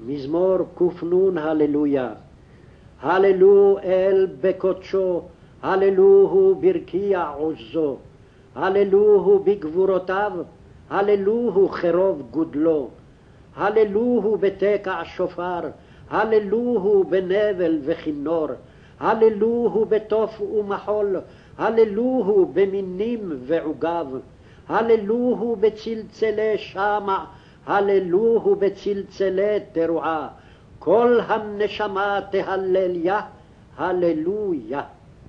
מזמור קנ הללויה. הללו אל בקודשו, הללוהו ברקיע עוזו, הללוהו בגבורותיו, הללוהו חרוב גודלו, הללוהו בתקע שופר, הללוהו בנבל וכינור, הללוהו בתוף ומחול, הללוהו במינים ועוגב, הללוהו בצלצלי שמע, הללוהו בצלצלי תרועה, כל הנשמה תהלל יה, הללויה.